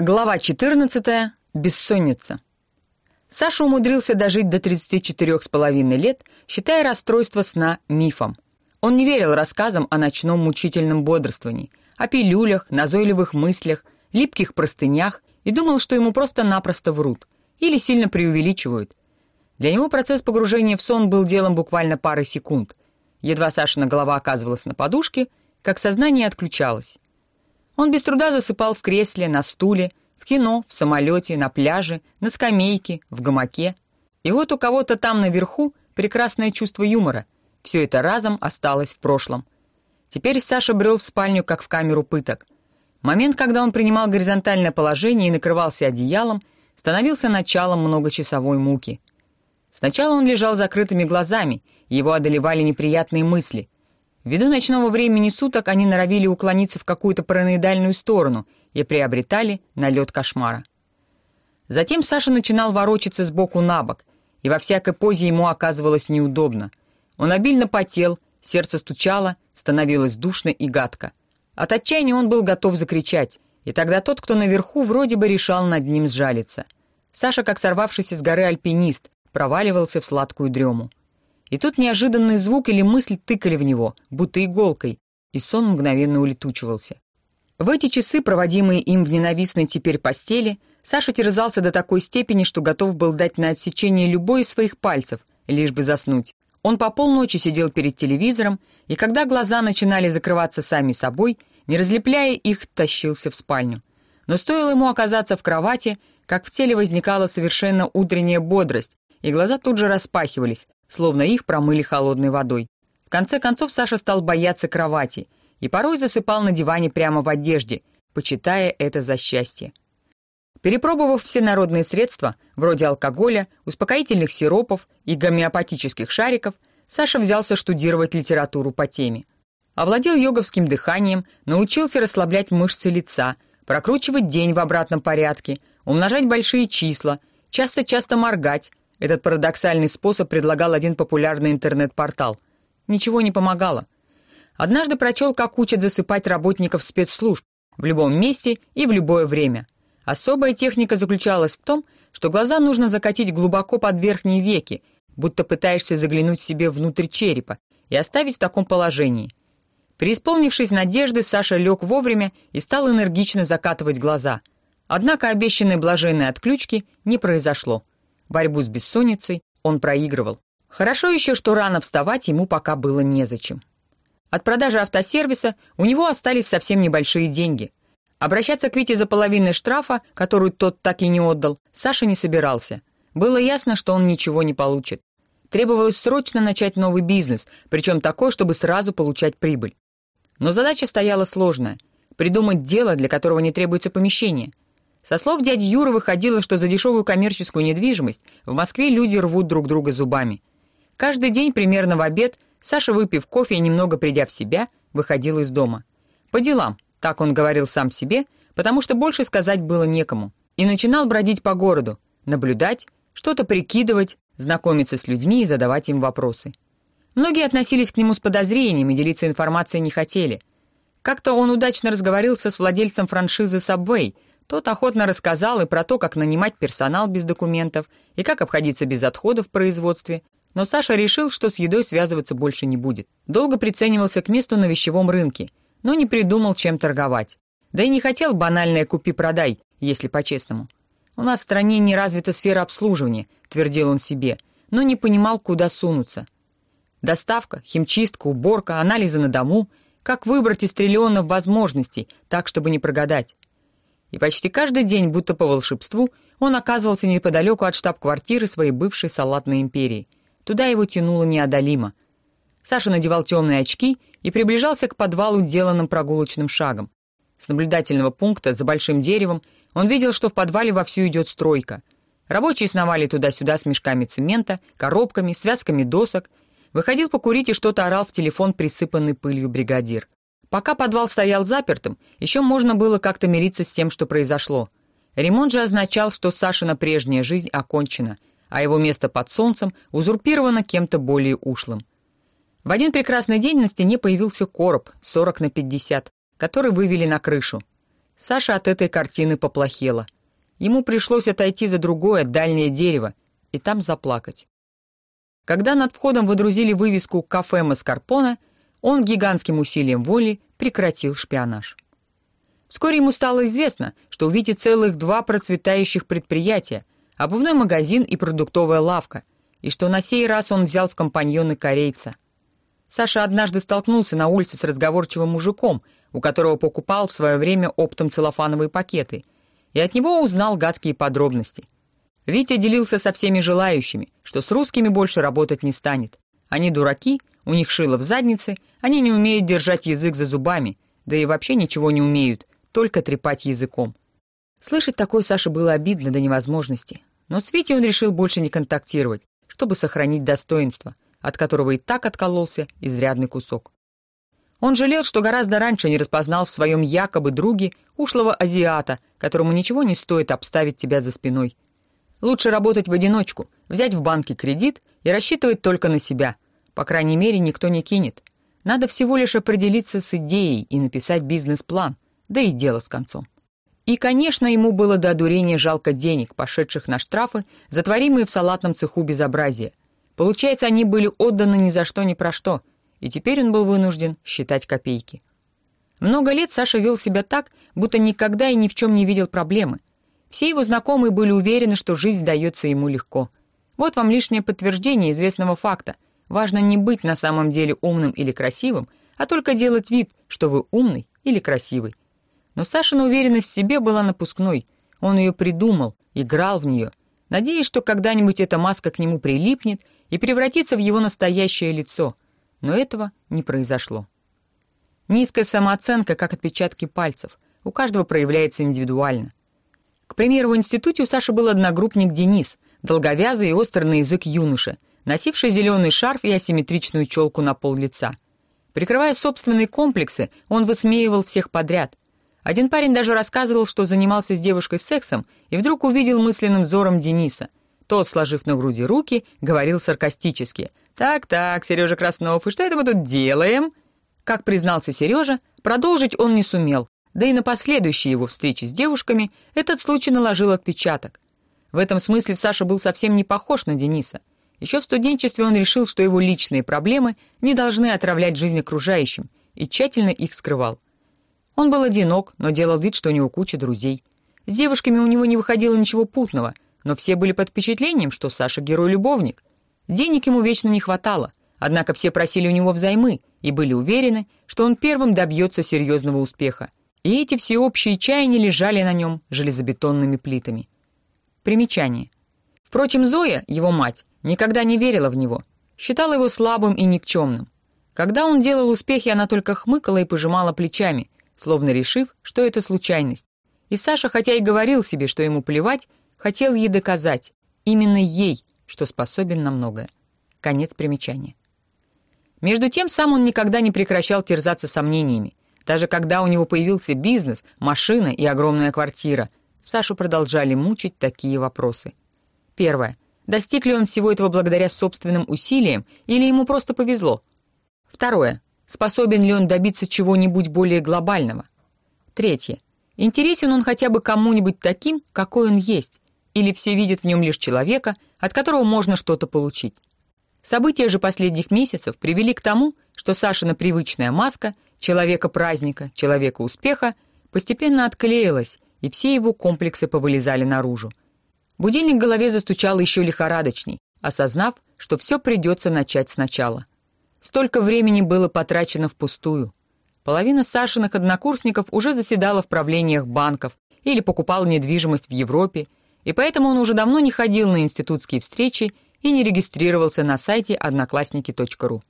Глава 14. Бессонница. Саша умудрился дожить до 34 с половиной лет, считая расстройство сна мифом. Он не верил рассказам о ночном мучительном бодрствовании, о пилюлях, назойливых мыслях, липких простынях и думал, что ему просто-напросто врут или сильно преувеличивают. Для него процесс погружения в сон был делом буквально пары секунд. Едва Сашина голова оказывалась на подушке, как сознание отключалось. Он без труда засыпал в кресле, на стуле, в кино, в самолете, на пляже, на скамейке, в гамаке. И вот у кого-то там наверху прекрасное чувство юмора. Все это разом осталось в прошлом. Теперь Саша брел в спальню, как в камеру пыток. Момент, когда он принимал горизонтальное положение и накрывался одеялом, становился началом многочасовой муки. Сначала он лежал закрытыми глазами, его одолевали неприятные мысли — Ввиду ночного времени суток они норовили уклониться в какую-то параноидальную сторону и приобретали налет кошмара. Затем Саша начинал ворочаться с боку на бок, и во всякой позе ему оказывалось неудобно. Он обильно потел, сердце стучало, становилось душно и гадко. От отчаяния он был готов закричать, и тогда тот, кто наверху, вроде бы решал над ним сжалиться. Саша, как сорвавшийся с горы альпинист, проваливался в сладкую дрему. И тут неожиданный звук или мысль тыкали в него, будто иголкой, и сон мгновенно улетучивался. В эти часы, проводимые им в ненавистной теперь постели, Саша терзался до такой степени, что готов был дать на отсечение любой из своих пальцев, лишь бы заснуть. Он по полночи сидел перед телевизором, и когда глаза начинали закрываться сами собой, не разлепляя их, тащился в спальню. Но стоило ему оказаться в кровати, как в теле возникала совершенно утренняя бодрость, и глаза тут же распахивались, словно их промыли холодной водой. В конце концов Саша стал бояться кровати и порой засыпал на диване прямо в одежде, почитая это за счастье. Перепробовав все народные средства, вроде алкоголя, успокоительных сиропов и гомеопатических шариков, Саша взялся штудировать литературу по теме. Овладел йоговским дыханием, научился расслаблять мышцы лица, прокручивать день в обратном порядке, умножать большие числа, часто-часто моргать, этот парадоксальный способ предлагал один популярный интернет-портал. Ничего не помогало. Однажды прочел, как учат засыпать работников спецслужб в любом месте и в любое время. Особая техника заключалась в том, что глаза нужно закатить глубоко под верхние веки, будто пытаешься заглянуть себе внутрь черепа, и оставить в таком положении. Преисполнившись надежды, Саша лег вовремя и стал энергично закатывать глаза. Однако обещанной блаженной отключки не произошло. Борьбу с бессонницей он проигрывал. Хорошо еще, что рано вставать ему пока было незачем. От продажи автосервиса у него остались совсем небольшие деньги. Обращаться к Вите за половиной штрафа, которую тот так и не отдал, Саша не собирался. Было ясно, что он ничего не получит. Требовалось срочно начать новый бизнес, причем такой, чтобы сразу получать прибыль. Но задача стояла сложная — придумать дело, для которого не требуется помещение — со слов дяди Юры выходило, что за дешевую коммерческую недвижимость в Москве люди рвут друг друга зубами. Каждый день примерно в обед Саша, выпив кофе и немного придя в себя, выходил из дома. По делам, так он говорил сам себе, потому что больше сказать было некому. И начинал бродить по городу, наблюдать, что-то прикидывать, знакомиться с людьми и задавать им вопросы. Многие относились к нему с подозрением и делиться информацией не хотели. Как-то он удачно разговорился с владельцем франшизы Subway — тот охотно рассказал и про то, как нанимать персонал без документов, и как обходиться без отходов в производстве, но Саша решил, что с едой связываться больше не будет. Долго приценивался к месту на вещевом рынке, но не придумал, чем торговать. Да и не хотел банальное «купи-продай», если по-честному. «У нас в стране не развита сфера обслуживания», — твердил он себе, но не понимал, куда сунуться. Доставка, химчистка, уборка, анализы на дому — как выбрать из триллионов возможностей, так, чтобы не прогадать и почти каждый день, будто по волшебству, он оказывался неподалеку от штаб-квартиры своей бывшей салатной империи. Туда его тянуло неодолимо. Саша надевал темные очки и приближался к подвалу деланным прогулочным шагом. С наблюдательного пункта за большим деревом он видел, что в подвале вовсю идет стройка. Рабочие сновали туда-сюда с мешками цемента, коробками, связками досок. Выходил покурить и что-то орал в телефон присыпанный пылью бригадир. Пока подвал стоял запертым, еще можно было как-то мириться с тем, что произошло. Ремонт же означал, что Сашина прежняя жизнь окончена, а его место под солнцем узурпировано кем-то более ушлым. В один прекрасный день на стене появился короб 40 на 50, который вывели на крышу. Саша от этой картины поплохело. Ему пришлось отойти за другое, дальнее дерево, и там заплакать. Когда над входом выдрузили вывеску «Кафе Маскарпоне», он гигантским усилием воли прекратил шпионаж. Вскоре ему стало известно, что у Вити целых два процветающих предприятия — обувной магазин и продуктовая лавка, и что на сей раз он взял в компаньоны корейца. Саша однажды столкнулся на улице с разговорчивым мужиком, у которого покупал в свое время оптом целлофановые пакеты, и от него узнал гадкие подробности. Витя делился со всеми желающими, что с русскими больше работать не станет. Они дураки, у них шило в заднице, они не умеют держать язык за зубами, да и вообще ничего не умеют, только трепать языком. Слышать такое Саше было обидно до невозможности. Но с Витей он решил больше не контактировать, чтобы сохранить достоинство, от которого и так откололся изрядный кусок. Он жалел, что гораздо раньше не распознал в своем якобы друге ушлого азиата, которому ничего не стоит обставить тебя за спиной. Лучше работать в одиночку, взять в банке кредит и рассчитывать только на себя. По крайней мере, никто не кинет. Надо всего лишь определиться с идеей и написать бизнес-план — да и дело с концом. И, конечно, ему было до одурения жалко денег, пошедших на штрафы, затворимые в салатном цеху безобразия. Получается, они были отданы ни за что ни про что, и теперь он был вынужден считать копейки. Много лет Саша вел себя так, будто никогда и ни в чем не видел проблемы. Все его знакомые были уверены, что жизнь дается ему легко. Вот вам лишнее подтверждение известного факта. Важно не быть на самом деле умным или красивым, а только делать вид, что вы умный или красивый. Но Сашина уверенность в себе была напускной. Он ее придумал, играл в нее, надеясь, что когда-нибудь эта маска к нему прилипнет и превратится в его настоящее лицо. Но этого не произошло. Низкая самооценка, как отпечатки пальцев, у каждого проявляется индивидуально. К примеру, в институте у Саши был одногруппник Денис, долговязый и острый на язык юноша, носивший зеленый шарф и асимметричную челку на пол лица. Прикрывая собственные комплексы, он высмеивал всех подряд — один парень даже рассказывал, что занимался с девушкой сексом, и вдруг увидел мысленным взором Дениса. Тот, сложив на груди руки, говорил саркастически. «Так-так, Сережа Краснов, и что это мы тут делаем?» Как признался Сережа, продолжить он не сумел, да и на последующие его встречи с девушками этот случай наложил отпечаток. В этом смысле Саша был совсем не похож на Дениса. Еще в студенчестве он решил, что его личные проблемы не должны отравлять жизнь окружающим, и тщательно их скрывал. Он был одинок, но делал вид, что у него куча друзей. С девушками у него не выходило ничего путного, но все были под впечатлением, что Саша герой-любовник. Денег ему вечно не хватало, однако все просили у него взаймы и были уверены, что он первым добьется серьезного успеха. И эти всеобщие чаяния лежали на нем железобетонными плитами. Примечание. Впрочем, Зоя, его мать, никогда не верила в него, считала его слабым и никчемным. Когда он делал успехи, она только хмыкала и пожимала плечами, словно решив, что это случайность. И Саша, хотя и говорил себе, что ему плевать, хотел ей доказать, именно ей, что способен на многое. Конец примечания. Между тем, сам он никогда не прекращал терзаться сомнениями. Даже когда у него появился бизнес, машина и огромная квартира, Сашу продолжали мучить такие вопросы. Первое. Достиг ли он всего этого благодаря собственным усилиям или ему просто повезло? Второе. Способен ли он добиться чего-нибудь более глобального? Третье. Интересен он хотя бы кому-нибудь таким, какой он есть, или все видят в нем лишь человека, от которого можно что-то получить? События же последних месяцев привели к тому, что Сашина привычная маска человека-праздника, человека-успеха постепенно отклеилась, и все его комплексы повылезали наружу. Будильник в голове застучал еще лихорадочней, осознав, что все придется начать сначала — Столько времени было потрачено впустую. Половина Сашиных однокурсников уже заседала в правлениях банков или покупала недвижимость в Европе, и поэтому он уже давно не ходил на институтские встречи и не регистрировался на сайте одноклассники.ру.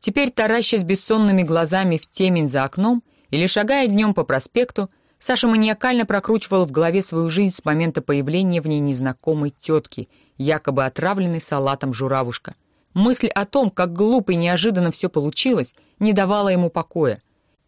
Теперь, таращась бессонными глазами в темень за окном или шагая днем по проспекту, Саша маниакально прокручивал в голове свою жизнь с момента появления в ней незнакомой тетки, якобы отравленной салатом журавушка — Мысль о том, как глупо и неожиданно все получилось, не давала ему покоя.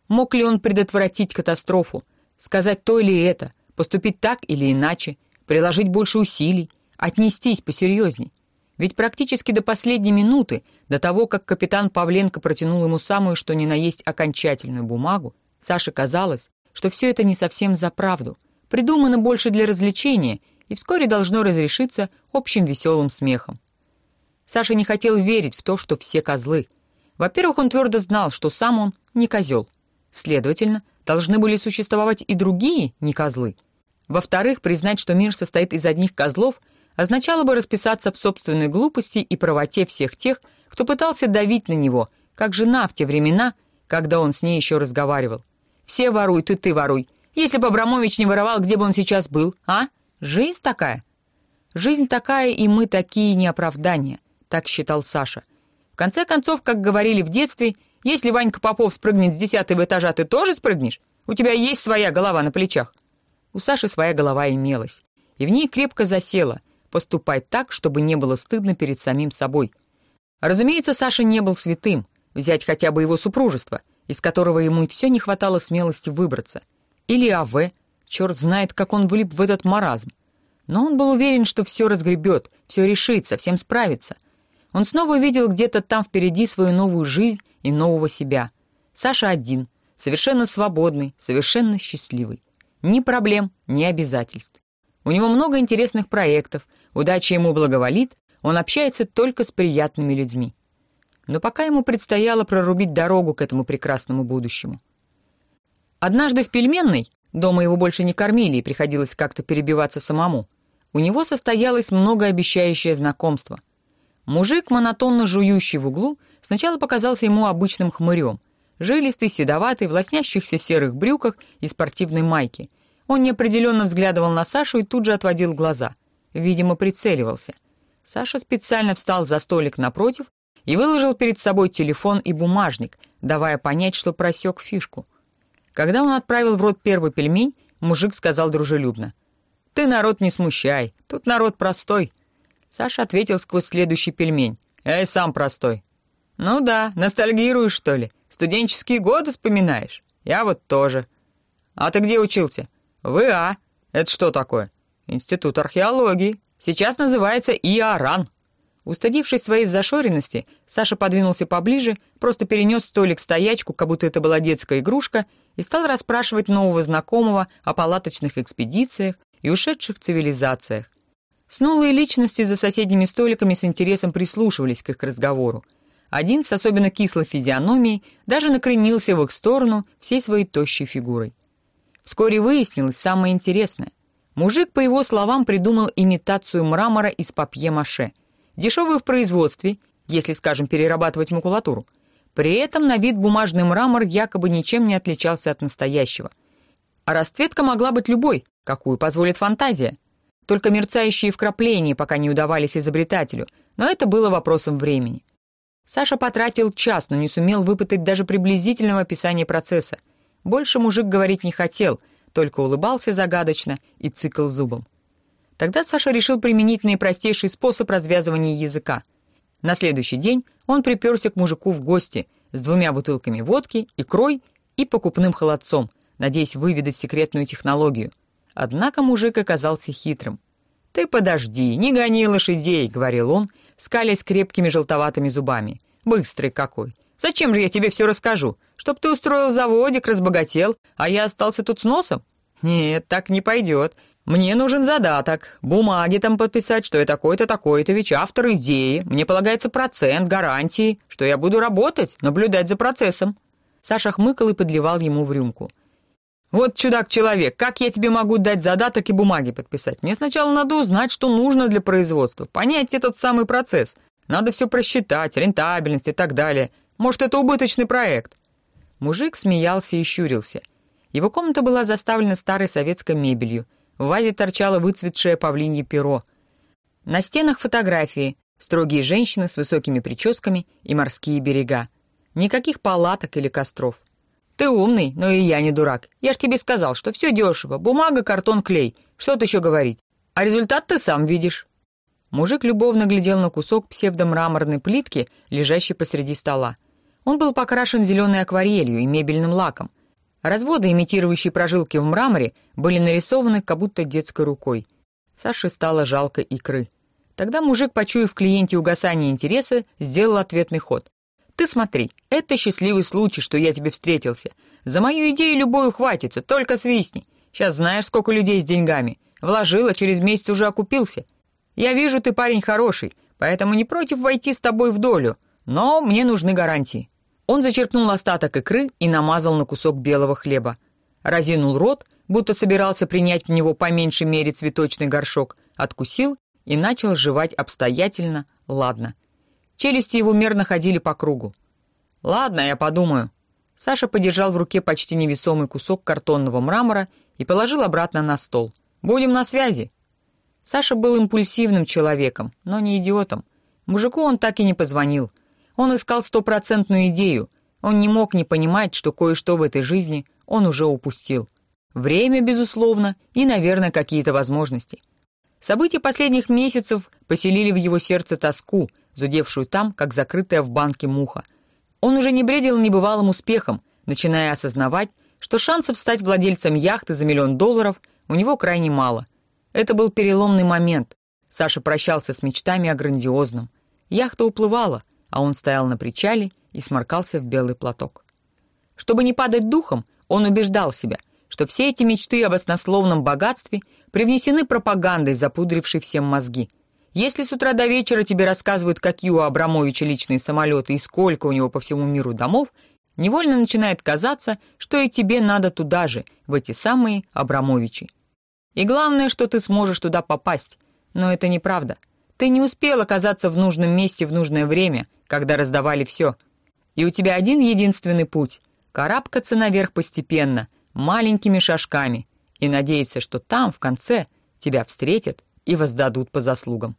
Мог ли он предотвратить катастрофу? Сказать то или это? Поступить так или иначе? Приложить больше усилий? Отнестись посерьезней? Ведь практически до последней минуты, до того, как капитан Павленко протянул ему самую что ни на есть окончательную бумагу, Саше казалось, что все это не совсем за правду, придумано больше для развлечения и вскоре должно разрешиться общим веселым смехом. Саша не хотел верить в то, что все козлы. Во-первых, он твердо знал, что сам он не козел. Следовательно, должны были существовать и другие не козлы. Во-вторых, признать, что мир состоит из одних козлов, означало бы расписаться в собственной глупости и правоте всех тех, кто пытался давить на него, как жена в те времена, когда он с ней еще разговаривал. «Все воруют, и ты воруй. Если бы Абрамович не воровал, где бы он сейчас был, а? Жизнь такая?» «Жизнь такая, и мы такие не оправдания», — так считал Саша. В конце концов, как говорили в детстве, если Ванька Попов спрыгнет с десятого этажа, ты тоже спрыгнешь? У тебя есть своя голова на плечах. У Саши своя голова имелась, и в ней крепко засела поступать так, чтобы не было стыдно перед самим собой. Разумеется, Саша не был святым, взять хотя бы его супружество, из которого ему и все не хватало смелости выбраться. Или АВ, черт знает, как он влип в этот маразм. Но он был уверен, что все разгребет, все решит, совсем справится. Он снова увидел где-то там впереди свою новую жизнь и нового себя. Саша один, совершенно свободный, совершенно счастливый. Ни проблем, ни обязательств. У него много интересных проектов, удача ему благоволит, он общается только с приятными людьми. Но пока ему предстояло прорубить дорогу к этому прекрасному будущему. Однажды в пельменной, дома его больше не кормили и приходилось как-то перебиваться самому, у него состоялось многообещающее знакомство. Мужик, монотонно жующий в углу, сначала показался ему обычным хмырем, жилистый, седоватый, в лоснящихся серых брюках и спортивной майке. Он неопределенно взглядывал на Сашу и тут же отводил глаза. Видимо, прицеливался. Саша специально встал за столик напротив и выложил перед собой телефон и бумажник, давая понять, что просек фишку. Когда он отправил в рот первый пельмень, мужик сказал дружелюбно. «Ты народ не смущай, тут народ простой». Саша ответил сквозь следующий пельмень. «Эй, сам простой». «Ну да, ностальгируешь, что ли? Студенческие годы вспоминаешь? Я вот тоже». «А ты где учился?» «В ИА». «Это что такое?» «Институт археологии. Сейчас называется ИАРАН». Устыдившись своей зашоренности, Саша подвинулся поближе, просто перенес столик-стоячку, как будто это была детская игрушка, и стал расспрашивать нового знакомого о палаточных экспедициях и ушедших цивилизациях. Снулые личности за соседними столиками с интересом прислушивались к их разговору. Один с особенно кислой физиономией даже накренился в их сторону всей своей тощей фигурой. Вскоре выяснилось самое интересное. Мужик, по его словам, придумал имитацию мрамора из папье-маше, дешевую в производстве, если, скажем, перерабатывать макулатуру. При этом на вид бумажный мрамор якобы ничем не отличался от настоящего. А расцветка могла быть любой, какую позволит фантазия. Только мерцающие вкрапления пока не удавались изобретателю, но это было вопросом времени. Саша потратил час, но не сумел выпытать даже приблизительного описания процесса. Больше мужик говорить не хотел, только улыбался загадочно и цикл зубом. Тогда Саша решил применить наипростейший способ развязывания языка. На следующий день он приперся к мужику в гости с двумя бутылками водки, икрой и покупным холодцом, надеясь выведать секретную технологию. Однако мужик оказался хитрым. «Ты подожди, не гони лошадей», — говорил он, скалясь крепкими желтоватыми зубами. «Быстрый какой! Зачем же я тебе все расскажу? Чтоб ты устроил заводик, разбогател, а я остался тут с носом? Нет, так не пойдет. Мне нужен задаток, бумаги там подписать, что я такой-то, такой-то, ведь автор идеи. Мне полагается процент, гарантии, что я буду работать, наблюдать за процессом». Саша хмыкал и подливал ему в рюмку. «Вот чудак-человек, как я тебе могу дать задаток и бумаги подписать? Мне сначала надо узнать, что нужно для производства, понять этот самый процесс. Надо все просчитать, рентабельность и так далее. Может, это убыточный проект?» Мужик смеялся и щурился. Его комната была заставлена старой советской мебелью. В вазе торчало выцветшее павлинье перо. На стенах фотографии, строгие женщины с высокими прическами и морские берега. Никаких палаток или костров. «Ты умный, но и я не дурак. Я ж тебе сказал, что все дешево. Бумага, картон, клей. Что тут еще говорить? А результат ты сам видишь». Мужик любовно глядел на кусок псевдомраморной плитки, лежащей посреди стола. Он был покрашен зеленой акварелью и мебельным лаком. Разводы, имитирующие прожилки в мраморе, были нарисованы как будто детской рукой. Саше стало жалко икры. Тогда мужик, почуяв клиенте угасание интереса, сделал ответный ход. Ты смотри, это счастливый случай, что я тебе встретился. За мою идею любой ухватится, только свистни. Сейчас знаешь, сколько людей с деньгами. Вложила, через месяц уже окупился. Я вижу, ты парень хороший, поэтому не против войти с тобой в долю, но мне нужны гарантии». Он зачерпнул остаток икры и намазал на кусок белого хлеба. Разинул рот, будто собирался принять в него по меньшей мере цветочный горшок, откусил и начал жевать обстоятельно, ладно. Челюсти его мерно ходили по кругу. «Ладно, я подумаю». Саша подержал в руке почти невесомый кусок картонного мрамора и положил обратно на стол. «Будем на связи». Саша был импульсивным человеком, но не идиотом. Мужику он так и не позвонил. Он искал стопроцентную идею. Он не мог не понимать, что кое-что в этой жизни он уже упустил. Время, безусловно, и, наверное, какие-то возможности. События последних месяцев поселили в его сердце тоску, зудевшую там, как закрытая в банке муха. Он уже не бредил небывалым успехом, начиная осознавать, что шансов стать владельцем яхты за миллион долларов у него крайне мало. Это был переломный момент. Саша прощался с мечтами о грандиозном. Яхта уплывала, а он стоял на причале и сморкался в белый платок. Чтобы не падать духом, он убеждал себя, что все эти мечты об оснословном богатстве привнесены пропагандой, запудрившей всем мозги. Если с утра до вечера тебе рассказывают, какие у Абрамовича личные самолеты и сколько у него по всему миру домов, невольно начинает казаться, что и тебе надо туда же, в эти самые Абрамовичи. И главное, что ты сможешь туда попасть. Но это неправда. Ты не успел оказаться в нужном месте в нужное время, когда раздавали все. И у тебя один единственный путь — карабкаться наверх постепенно, маленькими шажками, и надеяться, что там, в конце, тебя встретят и воздадут по заслугам.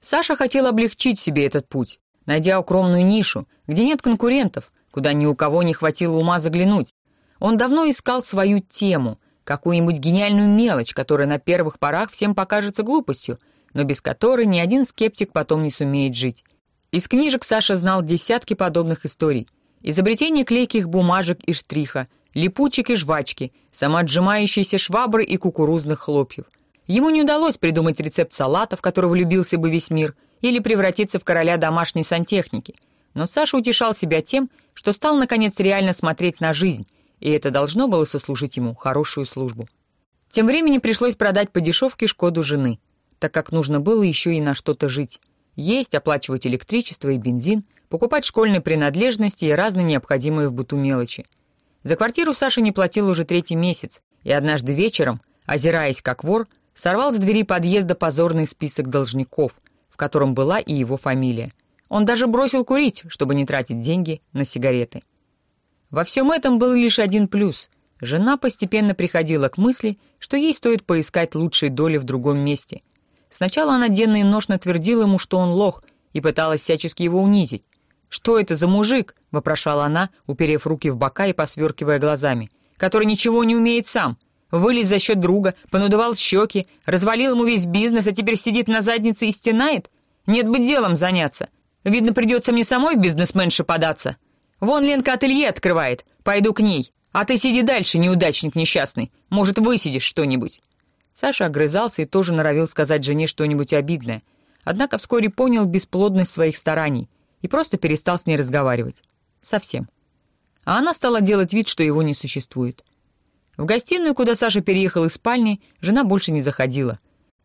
Саша хотел облегчить себе этот путь, найдя укромную нишу, где нет конкурентов, куда ни у кого не хватило ума заглянуть. Он давно искал свою тему, какую-нибудь гениальную мелочь, которая на первых порах всем покажется глупостью, но без которой ни один скептик потом не сумеет жить. Из книжек Саша знал десятки подобных историй. Изобретение клейких бумажек и штриха, липучек и жвачки, самоотжимающиеся швабры и кукурузных хлопьев. Ему не удалось придумать рецепт салата, в который влюбился бы весь мир, или превратиться в короля домашней сантехники. Но Саша утешал себя тем, что стал, наконец, реально смотреть на жизнь, и это должно было сослужить ему хорошую службу. Тем временем пришлось продать по дешевке «Шкоду» жены, так как нужно было еще и на что-то жить. Есть, оплачивать электричество и бензин, покупать школьные принадлежности и разные необходимые в быту мелочи. За квартиру Саша не платил уже третий месяц, и однажды вечером, озираясь как вор, сорвал с двери подъезда позорный список должников, в котором была и его фамилия. Он даже бросил курить, чтобы не тратить деньги на сигареты. Во всем этом был лишь один плюс. Жена постепенно приходила к мысли, что ей стоит поискать лучшей доли в другом месте. Сначала она денно и ношно твердила ему, что он лох, и пыталась всячески его унизить. «Что это за мужик?» — вопрошала она, уперев руки в бока и посверкивая глазами. «Который ничего не умеет сам. Вылез за счет друга, понадувал щеки, развалил ему весь бизнес, а теперь сидит на заднице и стенает? Нет бы делом заняться. Видно, придется мне самой в бизнесменши податься. Вон Ленка ателье открывает. Пойду к ней. А ты сиди дальше, неудачник несчастный. Может, высидишь что-нибудь». Саша огрызался и тоже норовил сказать жене что-нибудь обидное. Однако вскоре понял бесплодность своих стараний и просто перестал с ней разговаривать. Совсем. А она стала делать вид, что его не существует. В гостиную, куда Саша переехал из спальни, жена больше не заходила.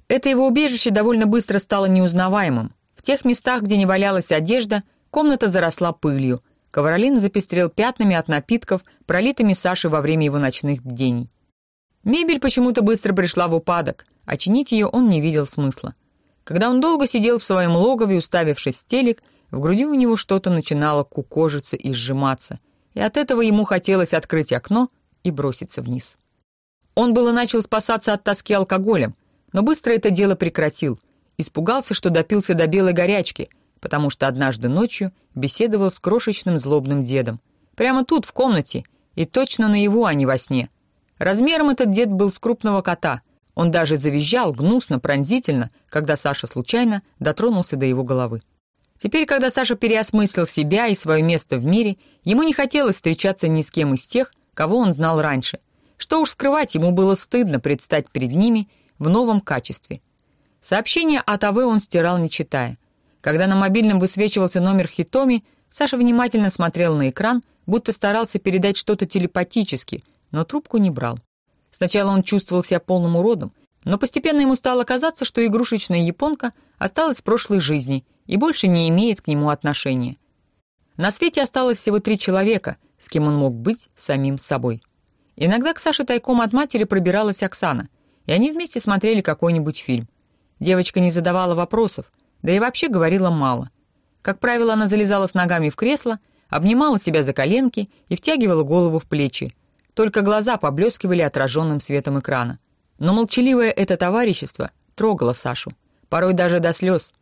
Это его убежище довольно быстро стало неузнаваемым. В тех местах, где не валялась одежда, комната заросла пылью. Ковролин запестрел пятнами от напитков, пролитыми Сашей во время его ночных бдений. Мебель почему-то быстро пришла в упадок, а чинить ее он не видел смысла. Когда он долго сидел в своем логове, уставившись в телек, в груди у него что-то начинало кукожиться и сжиматься, и от этого ему хотелось открыть окно и броситься вниз. Он было начал спасаться от тоски алкоголем, но быстро это дело прекратил. Испугался, что допился до белой горячки, потому что однажды ночью беседовал с крошечным злобным дедом. Прямо тут, в комнате, и точно наяву, а не во сне. Размером этот дед был с крупного кота. Он даже завизжал гнусно, пронзительно, когда Саша случайно дотронулся до его головы. Теперь, когда Саша переосмыслил себя и свое место в мире, ему не хотелось встречаться ни с кем из тех, кого он знал раньше. Что уж скрывать, ему было стыдно предстать перед ними в новом качестве. Сообщение от АВ он стирал, не читая. Когда на мобильном высвечивался номер Хитоми, Саша внимательно смотрел на экран, будто старался передать что-то телепатически, но трубку не брал. Сначала он чувствовал себя полным уродом, но постепенно ему стало казаться, что игрушечная японка осталась в прошлой жизни и больше не имеет к нему отношения. На свете осталось всего три человека, с кем он мог быть самим собой. Иногда к Саше тайком от матери пробиралась Оксана, и они вместе смотрели какой-нибудь фильм. Девочка не задавала вопросов, да и вообще говорила мало. Как правило, она залезала с ногами в кресло, обнимала себя за коленки и втягивала голову в плечи. Только глаза поблескивали отраженным светом экрана. Но молчаливое это товарищество трогало Сашу, порой даже до слез.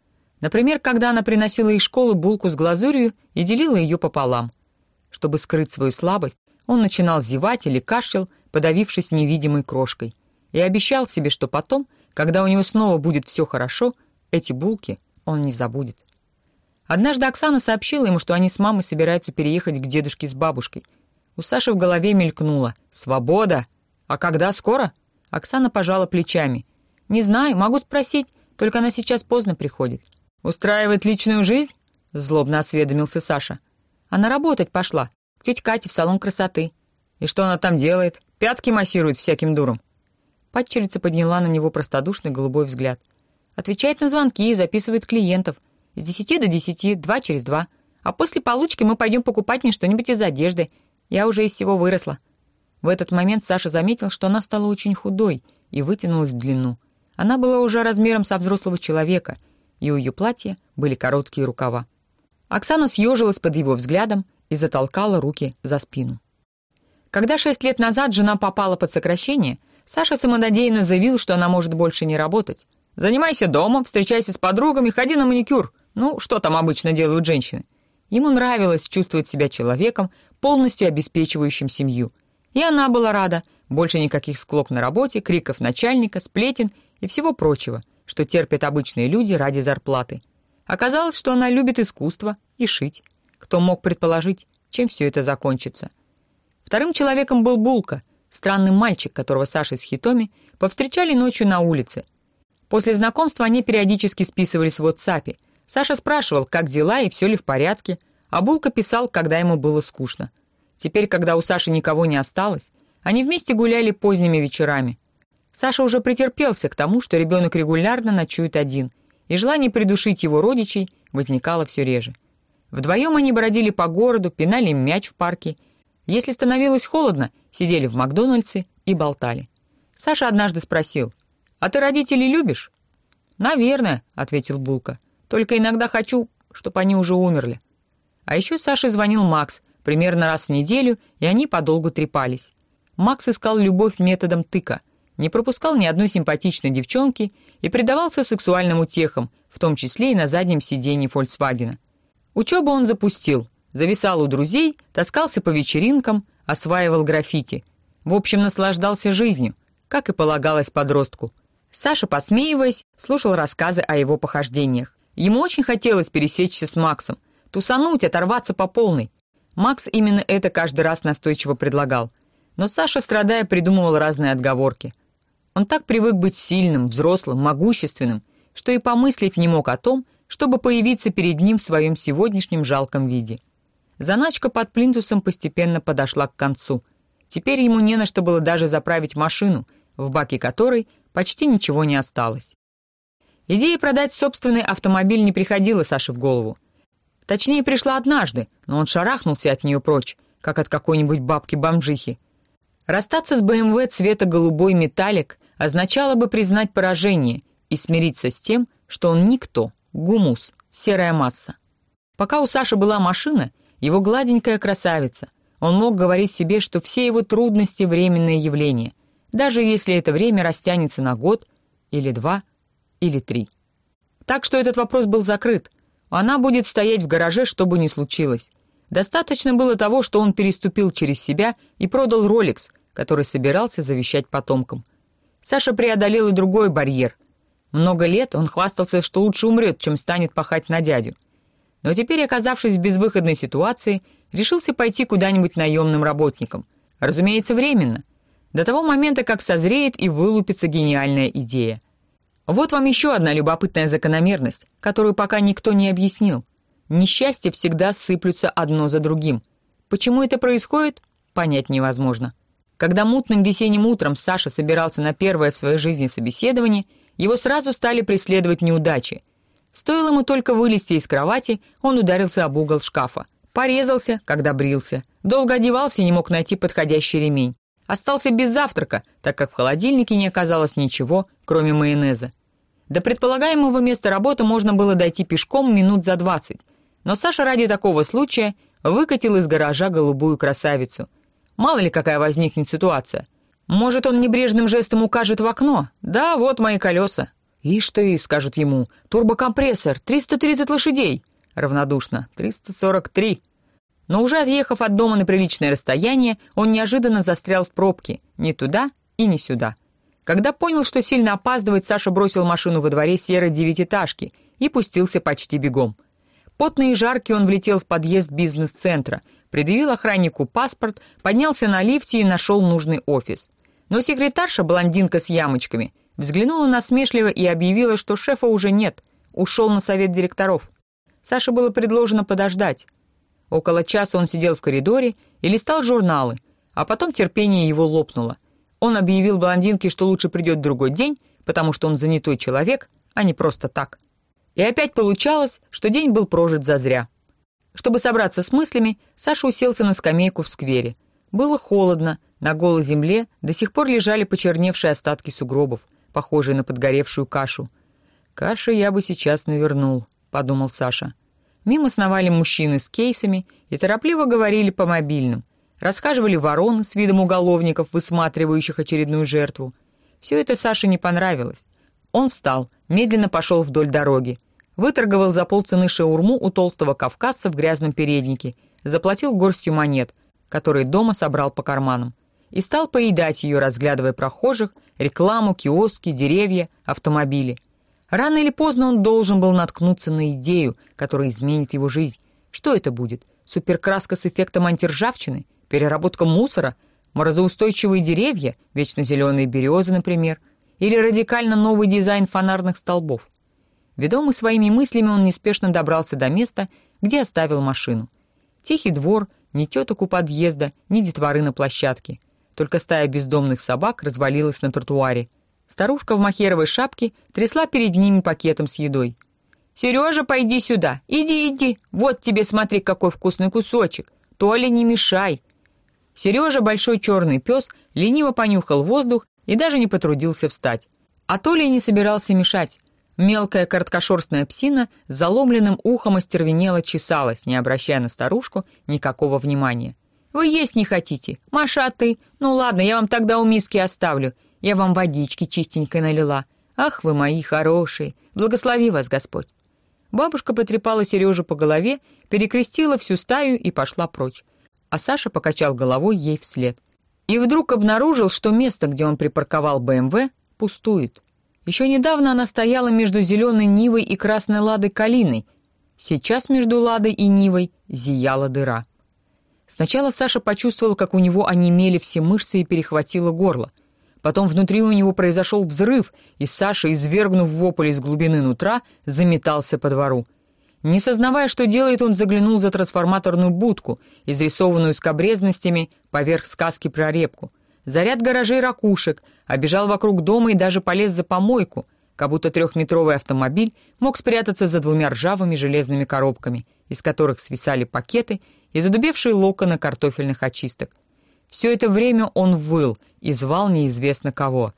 Например, когда она приносила из школы булку с глазурью и делила ее пополам. Чтобы скрыть свою слабость, он начинал зевать или кашлял, подавившись невидимой крошкой, и обещал себе, что потом, когда у него снова будет все хорошо, эти булки он не забудет. Однажды Оксана сообщила ему, что они с мамой собираются переехать к дедушке с бабушкой. У Саши в голове мелькнуло «Свобода! А когда, скоро?» Оксана пожала плечами. «Не знаю, могу спросить, только она сейчас поздно приходит». «Устраивает личную жизнь?» — злобно осведомился Саша. «Она работать пошла. К тете Кате в салон красоты». «И что она там делает? Пятки массирует всяким дуром?» Падчерица подняла на него простодушный голубой взгляд. «Отвечает на звонки и записывает клиентов. С десяти до десяти, два через два. А после получки мы пойдем покупать мне что-нибудь из одежды. Я уже из всего выросла». В этот момент Саша заметил, что она стала очень худой и вытянулась в длину. Она была уже размером со взрослого человека, и у ее платья были короткие рукава. Оксана съежилась под его взглядом и затолкала руки за спину. Когда шесть лет назад жена попала под сокращение, Саша самонадеянно заявил, что она может больше не работать. «Занимайся домом, встречайся с подругами, ходи на маникюр. Ну, что там обычно делают женщины?» Ему нравилось чувствовать себя человеком, полностью обеспечивающим семью. И она была рада. Больше никаких склок на работе, криков начальника, сплетен и всего прочего, что терпят обычные люди ради зарплаты. Оказалось, что она любит искусство и шить. Кто мог предположить, чем все это закончится? Вторым человеком был Булка, странный мальчик, которого Саша с Хитоми повстречали ночью на улице. После знакомства они периодически списывались в WhatsApp. Саша спрашивал, как дела и все ли в порядке, а Булка писал, когда ему было скучно. Теперь, когда у Саши никого не осталось, они вместе гуляли поздними вечерами. Саша уже претерпелся к тому, что ребенок регулярно ночует один, и желание придушить его родичей возникало все реже. Вдвоем они бродили по городу, пинали мяч в парке. Если становилось холодно, сидели в Макдональдсе и болтали. Саша однажды спросил, «А ты родителей любишь?» «Наверное», — ответил Булка. «Только иногда хочу, чтобы они уже умерли». А еще Саше звонил Макс, примерно раз в неделю, и они подолгу трепались. Макс искал любовь методом тыка, не пропускал ни одной симпатичной девчонки и предавался сексуальным утехам, в том числе и на заднем сиденье «Фольксвагена». Учебу он запустил, зависал у друзей, таскался по вечеринкам, осваивал граффити. В общем, наслаждался жизнью, как и полагалось подростку. Саша, посмеиваясь, слушал рассказы о его похождениях. Ему очень хотелось пересечься с Максом, тусануть, оторваться по полной. Макс именно это каждый раз настойчиво предлагал. Но Саша, страдая, придумывал разные отговорки. Он так привык быть сильным, взрослым, могущественным, что и помыслить не мог о том, чтобы появиться перед ним в своем сегодняшнем жалком виде. Заначка под плинтусом постепенно подошла к концу. Теперь ему не на что было даже заправить машину, в баке которой почти ничего не осталось. Идея продать собственный автомобиль не приходила Саше в голову. Точнее, пришла однажды, но он шарахнулся от нее прочь, как от какой-нибудь бабки-бомжихи. Расстаться с БМВ цвета голубой металлик означало бы признать поражение и смириться с тем, что он никто, гумус, серая масса. Пока у Саши была машина, его гладенькая красавица, он мог говорить себе, что все его трудности — временное явление, даже если это время растянется на год или два или три. Так что этот вопрос был закрыт — она будет стоять в гараже, что бы ни случилось. Достаточно было того, что он переступил через себя и продал Ролекс, который собирался завещать потомкам. Саша преодолел и другой барьер. Много лет он хвастался, что лучше умрет, чем станет пахать на дядю. Но теперь, оказавшись в безвыходной ситуации, решился пойти куда-нибудь наемным работником. Разумеется, временно. До того момента, как созреет и вылупится гениальная идея. Вот вам еще одна любопытная закономерность, которую пока никто не объяснил. Несчастья всегда сыплются одно за другим. Почему это происходит, понять невозможно. Когда мутным весенним утром Саша собирался на первое в своей жизни собеседование, его сразу стали преследовать неудачи. Стоило ему только вылезти из кровати, он ударился об угол шкафа. Порезался, когда брился. Долго одевался и не мог найти подходящий ремень. Остался без завтрака, так как в холодильнике не оказалось ничего, кроме майонеза. До предполагаемого места работы можно было дойти пешком минут за двадцать. Но Саша ради такого случая выкатил из гаража голубую красавицу. Мало ли какая возникнет ситуация. Может, он небрежным жестом укажет в окно? Да, вот мои колеса. «Ишь ты», — скажет ему, — «турбокомпрессор, 330 лошадей». Равнодушно, «343». Но уже отъехав от дома на приличное расстояние, он неожиданно застрял в пробке. Ни туда и ни сюда. Когда понял, что сильно опаздывает, Саша бросил машину во дворе серой девятиэтажки и пустился почти бегом. Потный и жаркий он влетел в подъезд бизнес-центра, предъявил охраннику паспорт, поднялся на лифте и нашел нужный офис. Но секретарша, блондинка с ямочками, взглянула насмешливо и объявила, что шефа уже нет, ушел на совет директоров. Саше было предложено подождать. Около часа он сидел в коридоре и листал журналы, а потом терпение его лопнуло. Он объявил блондинке, что лучше придет другой день, потому что он занятой человек, а не просто так. И опять получалось, что день был прожит зазря. Чтобы собраться с мыслями, Саша уселся на скамейку в сквере. Было холодно, на голой земле до сих пор лежали почерневшие остатки сугробов, похожие на подгоревшую кашу. «Каши я бы сейчас навернул», — подумал Саша. Мимо сновали мужчины с кейсами и торопливо говорили по мобильным. Расхаживали вороны с видом уголовников, высматривающих очередную жертву. Все это Саше не понравилось. Он встал, медленно пошел вдоль дороги. Выторговал за полцены шаурму у толстого кавказца в грязном переднике, заплатил горстью монет, которые дома собрал по карманам, и стал поедать ее, разглядывая прохожих, рекламу, киоски, деревья, автомобили — Рано или поздно он должен был наткнуться на идею, которая изменит его жизнь. Что это будет? Суперкраска с эффектом антиржавчины? Переработка мусора? Морозоустойчивые деревья? Вечно зеленые березы, например? Или радикально новый дизайн фонарных столбов? Ведомый своими мыслями, он неспешно добрался до места, где оставил машину. Тихий двор, ни теток у подъезда, ни детворы на площадке. Только стая бездомных собак развалилась на тротуаре — Старушка в махеровой шапке трясла перед ними пакетом с едой. «Сережа, пойди сюда! Иди, иди! Вот тебе, смотри, какой вкусный кусочек! Толя, не мешай!» Сережа, большой черный пес, лениво понюхал воздух и даже не потрудился встать. А Толя не собирался мешать. Мелкая короткошерстная псина с заломленным ухом остервенело чесалась, не обращая на старушку никакого внимания. «Вы есть не хотите? Маша, а ты? Ну ладно, я вам тогда у миски оставлю. Я вам водички чистенькой налила. Ах вы мои хорошие! Благослови вас Господь!» Бабушка потрепала Сережу по голове, перекрестила всю стаю и пошла прочь. А Саша покачал головой ей вслед. И вдруг обнаружил, что место, где он припарковал БМВ, пустует. Еще недавно она стояла между зеленой Нивой и красной Ладой Калиной. Сейчас между Ладой и Нивой зияла дыра. Сначала Саша почувствовал, как у него онемели все мышцы и перехватило горло — Потом внутри у него произошел взрыв, и Саша, извергнув вопль из глубины нутра, заметался по двору. Не сознавая, что делает, он заглянул за трансформаторную будку, изрисованную скобрезностями поверх сказки про репку. Заряд гаражей ракушек, обежал вокруг дома и даже полез за помойку, как будто трехметровый автомобиль мог спрятаться за двумя ржавыми железными коробками, из которых свисали пакеты и задубевшие локоны картофельных очисток. Все это время он выл и звал неизвестно кого.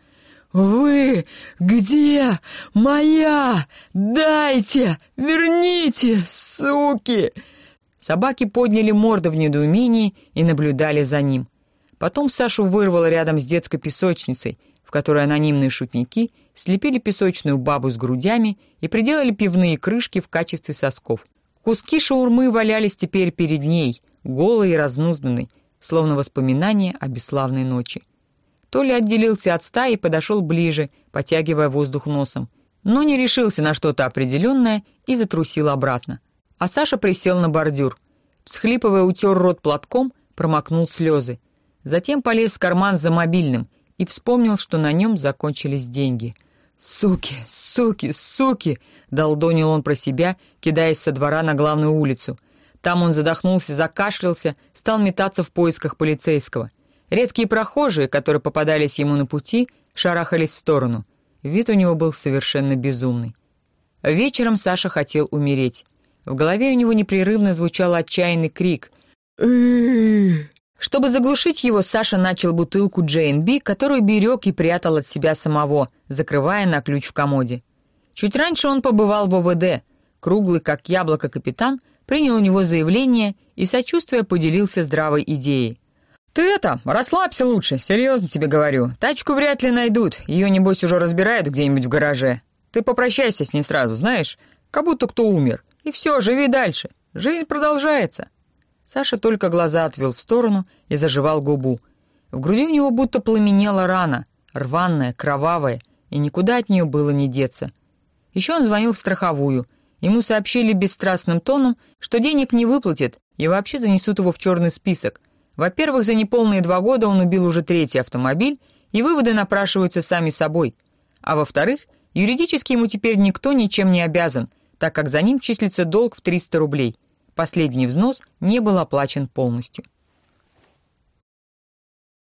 «Вы где? Моя! Дайте! Верните, суки!» Собаки подняли морды в недоумении и наблюдали за ним. Потом Сашу вырвало рядом с детской песочницей, в которой анонимные шутники слепили песочную бабу с грудями и приделали пивные крышки в качестве сосков. Куски шаурмы валялись теперь перед ней, голые и разнузданные, словно воспоминание о бесславной ночи. Толя отделился от стаи и подошел ближе, потягивая воздух носом, но не решился на что-то определенное и затрусил обратно. А Саша присел на бордюр. Всхлипывая, утер рот платком, промокнул слезы. Затем полез в карман за мобильным и вспомнил, что на нем закончились деньги. «Суки, суки, суки!» — долдонил он про себя, кидаясь со двора на главную улицу. Там он задохнулся, закашлялся, стал метаться в поисках полицейского. Редкие прохожие, которые попадались ему на пути, шарахались в сторону. Вид у него был совершенно безумный. Вечером Саша хотел умереть. В голове у него непрерывно звучал отчаянный крик. Чтобы заглушить его, Саша начал бутылку J&B, которую берег и прятал от себя самого, закрывая на ключ в комоде. Чуть раньше он побывал в ОВД. Круглый, как яблоко капитан, принял у него заявление и, сочувствуя, поделился здравой идеей. «Ты это, расслабься лучше, серьезно тебе говорю. Тачку вряд ли найдут, ее, небось, уже разбирают где-нибудь в гараже. Ты попрощайся с ней сразу, знаешь, как будто кто умер. И все, живи дальше. Жизнь продолжается». Саша только глаза отвел в сторону и заживал губу. В груди у него будто пламенела рана, рваная, кровавая, и никуда от нее было не деться. Еще он звонил в страховую. Ему сообщили бесстрастным тоном, что денег не выплатят и вообще занесут его в черный список. Во-первых, за неполные два года он убил уже третий автомобиль, и выводы напрашиваются сами собой. А во-вторых, юридически ему теперь никто ничем не обязан, так как за ним числится долг в 300 рублей. Последний взнос не был оплачен полностью.